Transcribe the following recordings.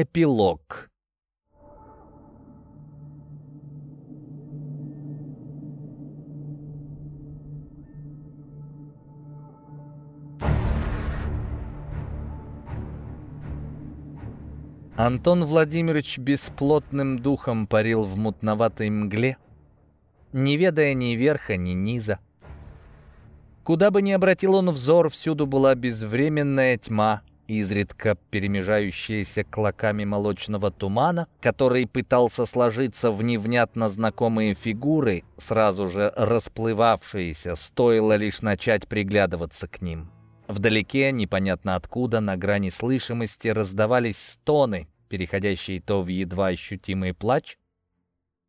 Эпилог Антон Владимирович бесплотным духом парил в мутноватой мгле, не ведая ни верха, ни низа. Куда бы ни обратил он взор, всюду была безвременная тьма, изредка перемежающаяся клоками молочного тумана, который пытался сложиться в невнятно знакомые фигуры, сразу же расплывавшиеся, стоило лишь начать приглядываться к ним. Вдалеке, непонятно откуда, на грани слышимости раздавались стоны, переходящие то в едва ощутимый плач,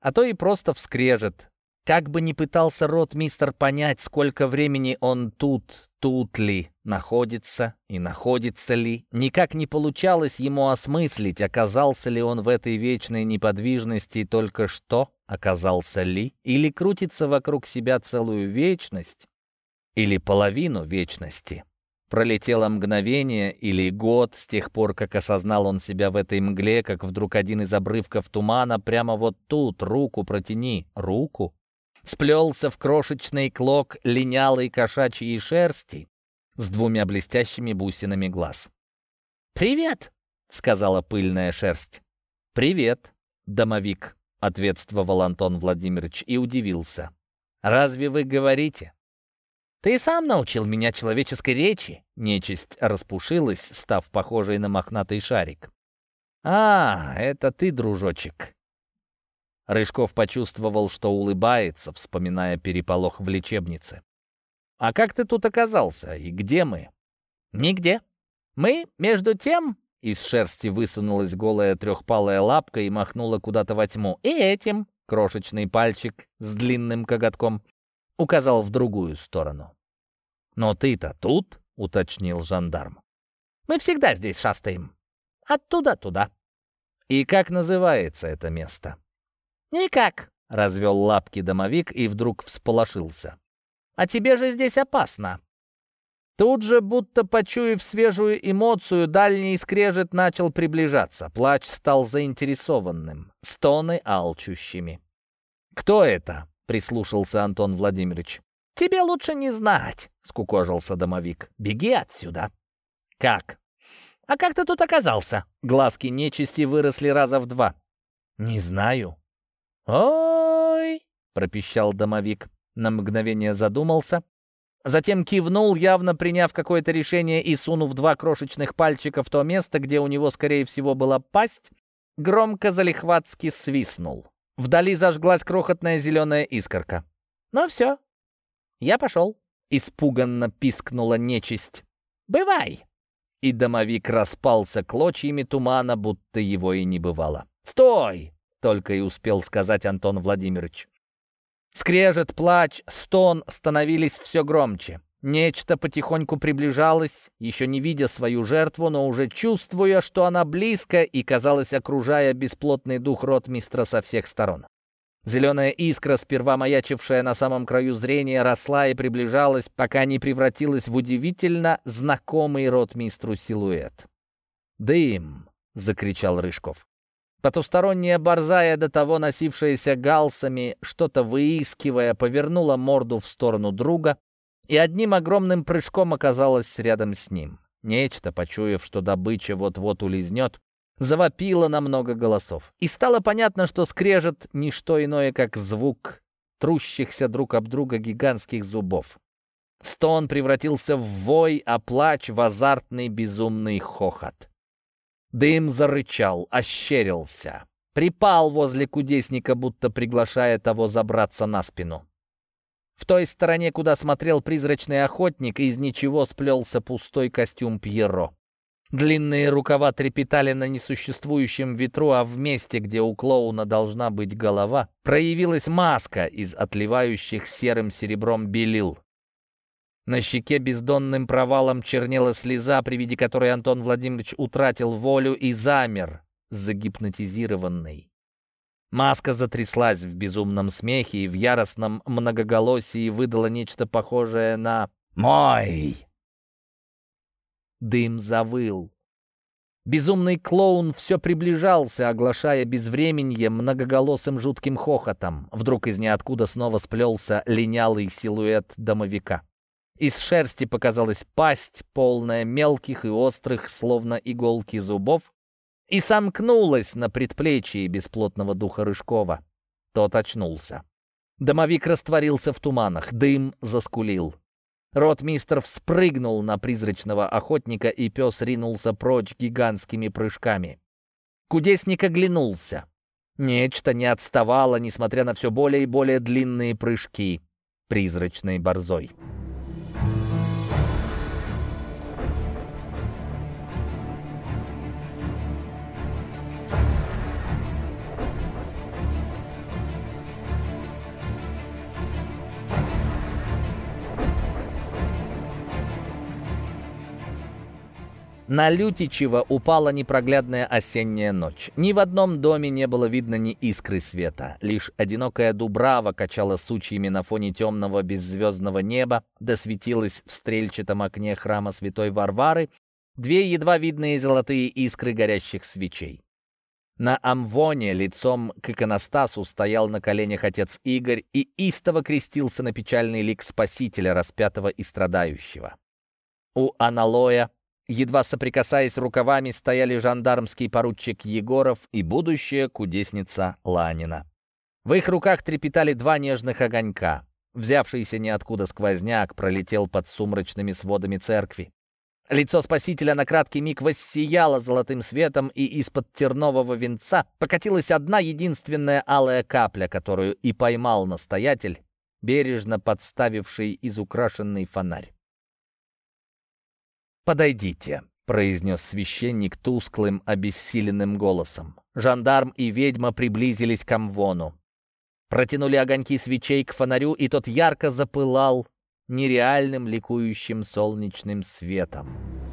а то и просто вскрежет, как бы ни пытался рот мистер понять, сколько времени он тут, тут ли находится и находится ли, никак не получалось ему осмыслить, оказался ли он в этой вечной неподвижности только что, оказался ли, или крутится вокруг себя целую вечность, или половину вечности. Пролетело мгновение или год с тех пор, как осознал он себя в этой мгле, как вдруг один из обрывков тумана прямо вот тут, руку протяни, руку, сплелся в крошечный клок линялой кошачьей шерсти с двумя блестящими бусинами глаз. «Привет!» — сказала пыльная шерсть. «Привет, домовик!» — ответствовал Антон Владимирович и удивился. «Разве вы говорите?» «Ты сам научил меня человеческой речи!» Нечисть распушилась, став похожей на мохнатый шарик. «А, это ты, дружочек!» Рыжков почувствовал, что улыбается, вспоминая переполох в лечебнице. «А как ты тут оказался? И где мы?» «Нигде. Мы, между тем...» Из шерсти высунулась голая трехпалая лапка и махнула куда-то во тьму. «И этим...» — крошечный пальчик с длинным коготком указал в другую сторону. «Но ты-то тут?» — уточнил жандарм. «Мы всегда здесь шастаем. Оттуда туда». «И как называется это место?» «Никак», — развел лапки домовик и вдруг всполошился. «А тебе же здесь опасно». Тут же, будто почуяв свежую эмоцию, дальний скрежет начал приближаться. Плач стал заинтересованным, стоны алчущими. «Кто это?» — прислушался Антон Владимирович. «Тебе лучше не знать», — скукожился домовик. «Беги отсюда». «Как?» «А как ты тут оказался?» Глазки нечисти выросли раза в два. «Не знаю», «Ой!» — пропищал домовик. На мгновение задумался. Затем кивнул, явно приняв какое-то решение и сунув два крошечных пальчика в то место, где у него, скорее всего, была пасть, громко залихватски свистнул. Вдали зажглась крохотная зеленая искорка. «Ну все, я пошел», — испуганно пискнула нечисть. «Бывай!» И домовик распался клочьями тумана, будто его и не бывало. «Стой!» Только и успел сказать Антон Владимирович. Скрежет, плач, стон становились все громче. Нечто потихоньку приближалось, еще не видя свою жертву, но уже чувствуя, что она близко и, казалось, окружая бесплотный дух ротмистра со всех сторон. Зеленая искра, сперва маячившая на самом краю зрения, росла и приближалась, пока не превратилась в удивительно знакомый ротмистру силуэт. «Дым!» — закричал Рыжков. Потусторонняя борзая, до того носившаяся галсами, что-то выискивая, повернула морду в сторону друга и одним огромным прыжком оказалась рядом с ним. Нечто, почуяв, что добыча вот-вот улизнет, завопило на много голосов. И стало понятно, что скрежет не что иное, как звук трущихся друг об друга гигантских зубов. Стон превратился в вой, а плач в азартный безумный хохот. Дым зарычал, ощерился. Припал возле кудесника, будто приглашая того забраться на спину. В той стороне, куда смотрел призрачный охотник, из ничего сплелся пустой костюм Пьеро. Длинные рукава трепетали на несуществующем ветру, а в месте, где у клоуна должна быть голова, проявилась маска из отливающих серым серебром белил. На щеке бездонным провалом чернела слеза, при виде которой Антон Владимирович утратил волю и замер, загипнотизированный. Маска затряслась в безумном смехе и в яростном многоголосии выдала нечто похожее на «Мой!». Дым завыл. Безумный клоун все приближался, оглашая безвременье многоголосым жутким хохотом. Вдруг из ниоткуда снова сплелся линялый силуэт домовика. Из шерсти показалась пасть, полная мелких и острых, словно иголки зубов, и сомкнулась на предплечье бесплотного духа Рыжкова. Тот очнулся. Домовик растворился в туманах, дым заскулил. Ротмистр вспрыгнул на призрачного охотника, и пес ринулся прочь гигантскими прыжками. Кудесник оглянулся. Нечто не отставало, несмотря на все более и более длинные прыжки призрачной борзой. На Лютичева упала непроглядная осенняя ночь. Ни в одном доме не было видно ни искры света. Лишь одинокая дубрава качала сучьями на фоне темного беззвездного неба, да светилась в стрельчатом окне храма святой Варвары две едва видные золотые искры горящих свечей. На амвоне лицом к иконостасу стоял на коленях отец Игорь и истово крестился на печальный лик Спасителя, распятого и страдающего. У аналоя Едва соприкасаясь рукавами, стояли жандармский поручик Егоров и будущая кудесница Ланина. В их руках трепетали два нежных огонька. Взявшийся ниоткуда сквозняк пролетел под сумрачными сводами церкви. Лицо спасителя на краткий миг воссияло золотым светом, и из-под тернового венца покатилась одна единственная алая капля, которую и поймал настоятель, бережно подставивший изукрашенный фонарь. «Подойдите», — произнес священник тусклым, обессиленным голосом. Жандарм и ведьма приблизились к Амвону. Протянули огоньки свечей к фонарю, и тот ярко запылал нереальным ликующим солнечным светом.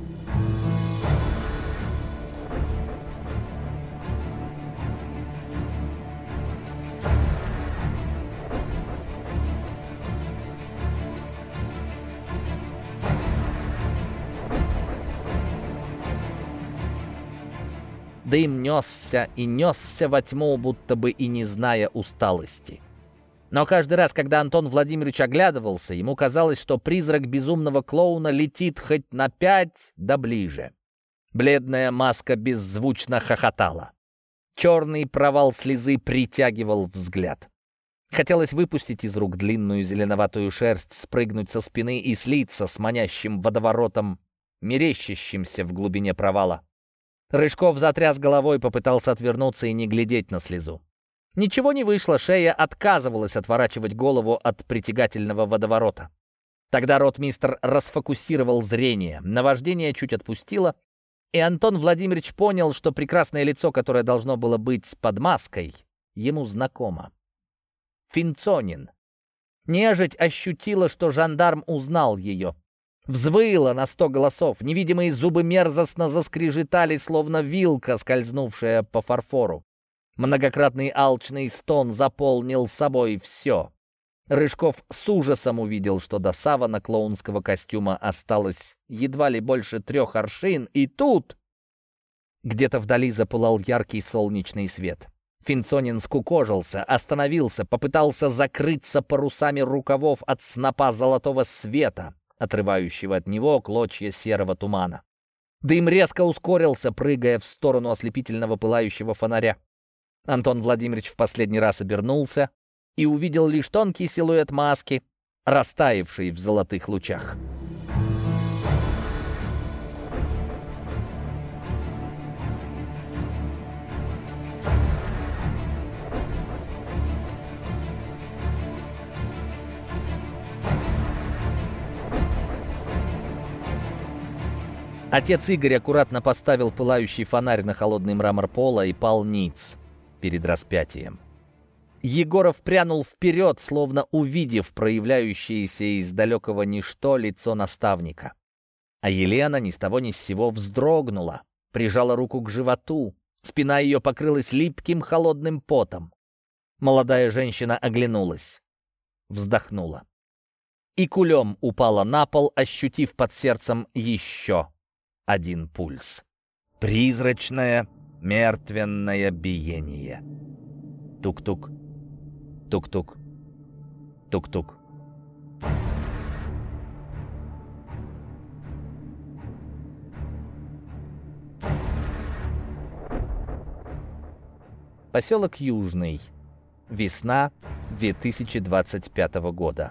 Дым несся и несся во тьму, будто бы и не зная усталости. Но каждый раз, когда Антон Владимирович оглядывался, ему казалось, что призрак безумного клоуна летит хоть на пять да ближе. Бледная маска беззвучно хохотала. Черный провал слезы притягивал взгляд. Хотелось выпустить из рук длинную зеленоватую шерсть, спрыгнуть со спины и слиться с манящим водоворотом, мерещащимся в глубине провала. Рыжков затряс головой, попытался отвернуться и не глядеть на слезу. Ничего не вышло, шея отказывалась отворачивать голову от притягательного водоворота. Тогда ротмистр расфокусировал зрение, наваждение чуть отпустило, и Антон Владимирович понял, что прекрасное лицо, которое должно было быть под маской, ему знакомо. Финцонин. Нежить ощутила, что жандарм узнал ее. Взвыло на сто голосов, невидимые зубы мерзостно заскрежетали, словно вилка, скользнувшая по фарфору. Многократный алчный стон заполнил собой все. Рыжков с ужасом увидел, что до савана клоунского костюма осталось едва ли больше трех аршин, и тут... Где-то вдали запылал яркий солнечный свет. Финцонин скукожился, остановился, попытался закрыться парусами рукавов от снопа золотого света отрывающего от него клочья серого тумана. Дым резко ускорился, прыгая в сторону ослепительного пылающего фонаря. Антон Владимирович в последний раз обернулся и увидел лишь тонкий силуэт маски, растаявший в золотых лучах. Отец Игорь аккуратно поставил пылающий фонарь на холодный мрамор пола и пал ниц перед распятием. Егоров прянул вперед, словно увидев проявляющееся из далекого ничто лицо наставника. А Елена ни с того ни с сего вздрогнула, прижала руку к животу, спина ее покрылась липким холодным потом. Молодая женщина оглянулась, вздохнула. И кулем упала на пол, ощутив под сердцем еще один пульс. Призрачное, мертвенное биение. Тук-тук, тук-тук, тук-тук. Поселок Южный. Весна 2025 года.